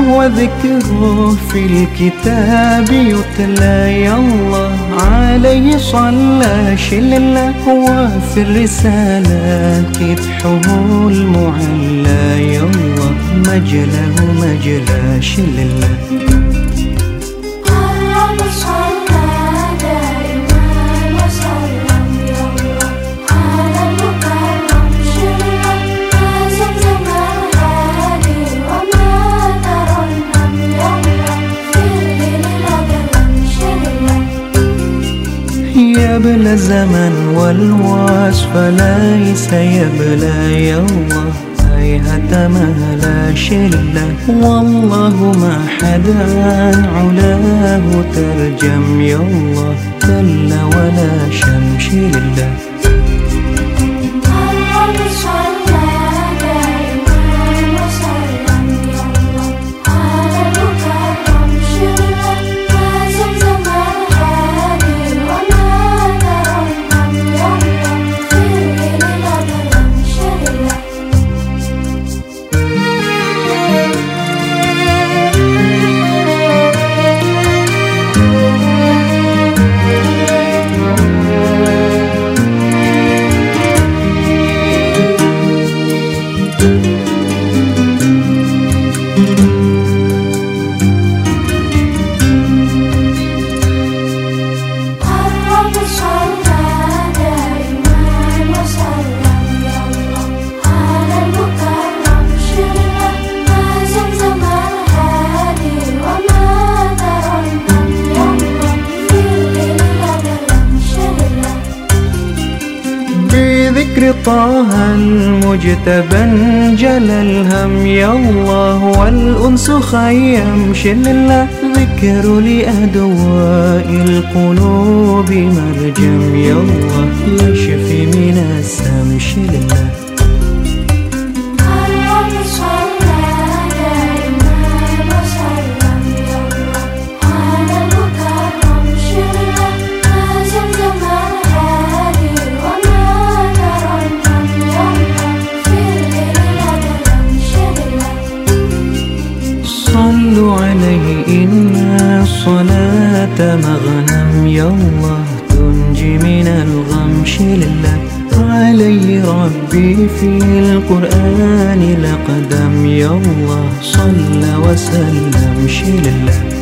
ذكره في الكتاب يتلى يا الله. عليه صلى شل الله وفي الرسالات كدحه المعلى يا الله. مجله مجلى شل يبلى الزمن والوصف ليس يبلى الله هيهة ما لا شلة. والله ما حدا علاه ترجم يا الله دل ولا شمش ذكر طه المجتبى انجل الهم يا الله والأنس خيم شل الله ذكر لأدواء القلوب مرجم يا الله يشفي من السم. شل إن الصلاة مغنم يا الله تنجي من الغم لله. علي ربي في القرآن لقدم يا الله صلى وسلم لله